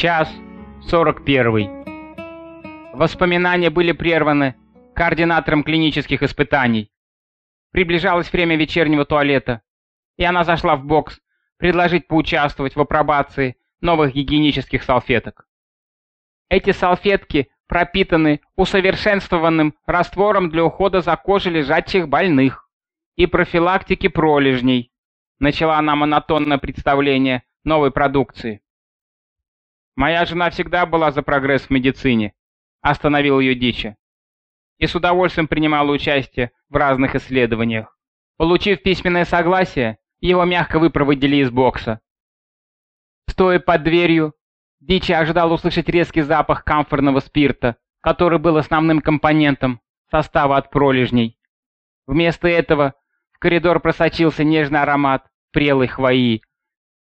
Час сорок первый. Воспоминания были прерваны координатором клинических испытаний. Приближалось время вечернего туалета, и она зашла в бокс предложить поучаствовать в апробации новых гигиенических салфеток. Эти салфетки пропитаны усовершенствованным раствором для ухода за кожей лежачих больных и профилактики пролежней, начала она монотонное представление новой продукции. Моя жена всегда была за прогресс в медицине, остановил ее Дичи, и с удовольствием принимала участие в разных исследованиях. Получив письменное согласие, его мягко выпроводили из бокса. Стоя под дверью, Дичи ожидал услышать резкий запах камфорного спирта, который был основным компонентом состава от пролежней. Вместо этого в коридор просочился нежный аромат прелой хвои,